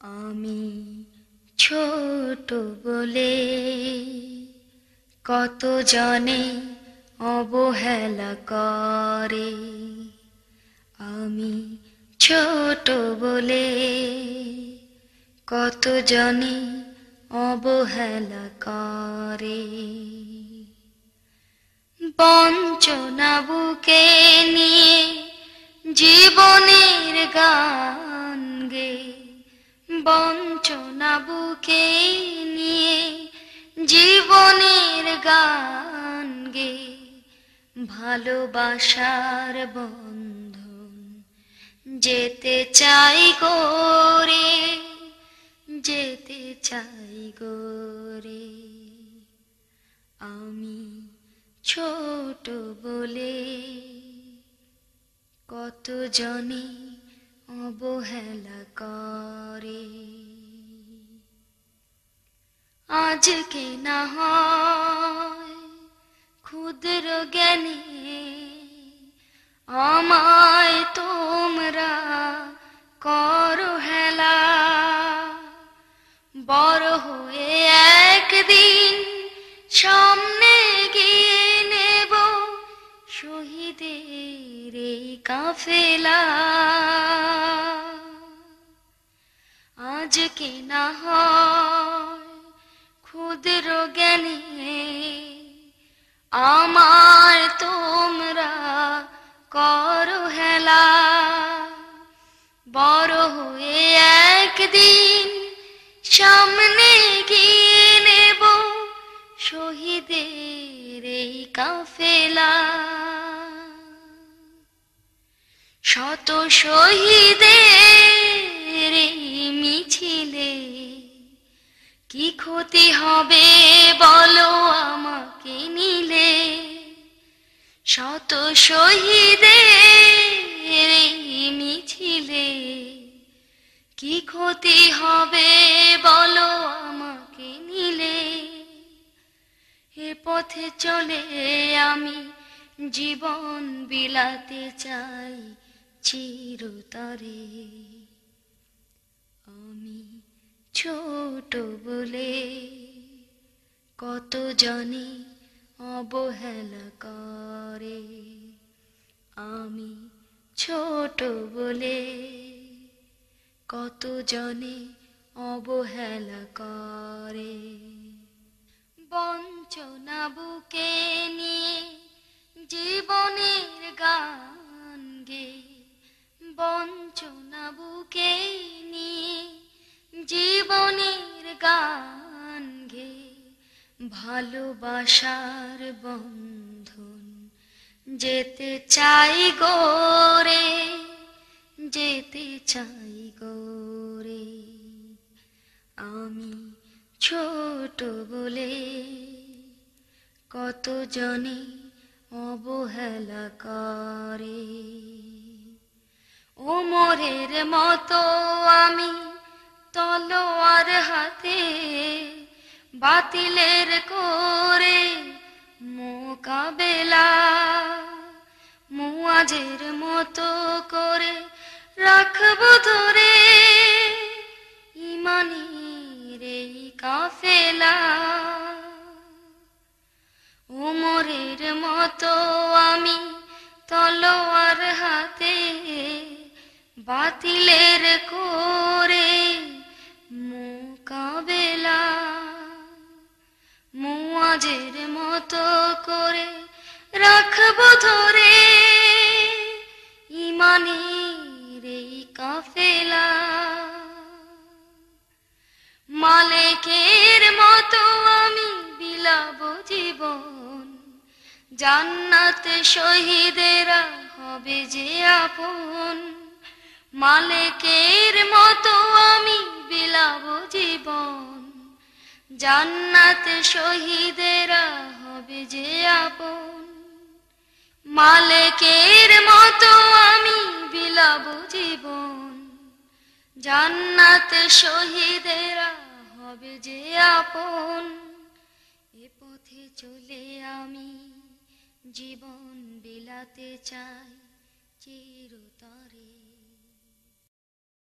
আমি ছোট বলে কত জনে অবহেলা করে? আমি ছোট বলে কত জনে অবহেলা করে? বঞ্চনা বুকে নিয়ে জীবনের গান গে বঞ্চনা বুকে নিয়ে জীবনের গান গে। ভালোবাসার বন্ধন যেতে চাই গোরে যেতে চাই গোরে আমি ছোট বলে কত জনে অবহেলা করে। আজকে না হয় ক্ষুদ্র জ্ঞানী? আমায় তোমরা কাফেলা। আজকে না হয় ক্ষুদ্র জ্ঞানে আমার তোমরা করো হেলা। বড় হয়ে একদিন সামনে গিয়ে নেব শহীদের এই কাফেলা। শত শহীদের মিছিলে। কি ক্ষতি হবে বলো আমাকে নিলে শত শহীদের মিছিলে। কি ক্ষতি হবে বলো আমাকে নিলে এ পথে চলে আমি জীবন বিলাতে চাই। চিরতরে। আমি ছোট বলে কত জনে অবহেলা করে। আমি ছোট বলে কত জনে অবহেলা করে। বঞ্চনা বুকে নিয়ে জীবনের গান গে। গান গে, ভালোবাসার বন্ধন। যেতে চাই গোরে যেতে চাই গোরে আমি ছোট বলে কত জনে অবহেলা করে? ওমরের মতো আমি তলোয়ার হাতে বাতিলের করে মোকাবেলা। মুয়াজের মতো করে রাখব ধরে ইমানের এই কাফেলা। উমরের মতো আমি তলোয়ার হাতে বাতিলের করে মুয়াজের মতো করে রাখব ধরে। ইমানের এই কাফেলা মালেকের মতো আমি বিলাব জীবন। জান্নাতে শহীদেরা হবে যে আপন। মালেকের মতো আমি বিলাব জীবন। জান্নাতে শহীদেরা হবে যে আপন। মালিকের মতো আমি বিলাব জীবন। জান্নাতে শহীদেরা হবে যে আপন। এ পথে চলে আমি জীবন বিলাতে চাই চিরতরে।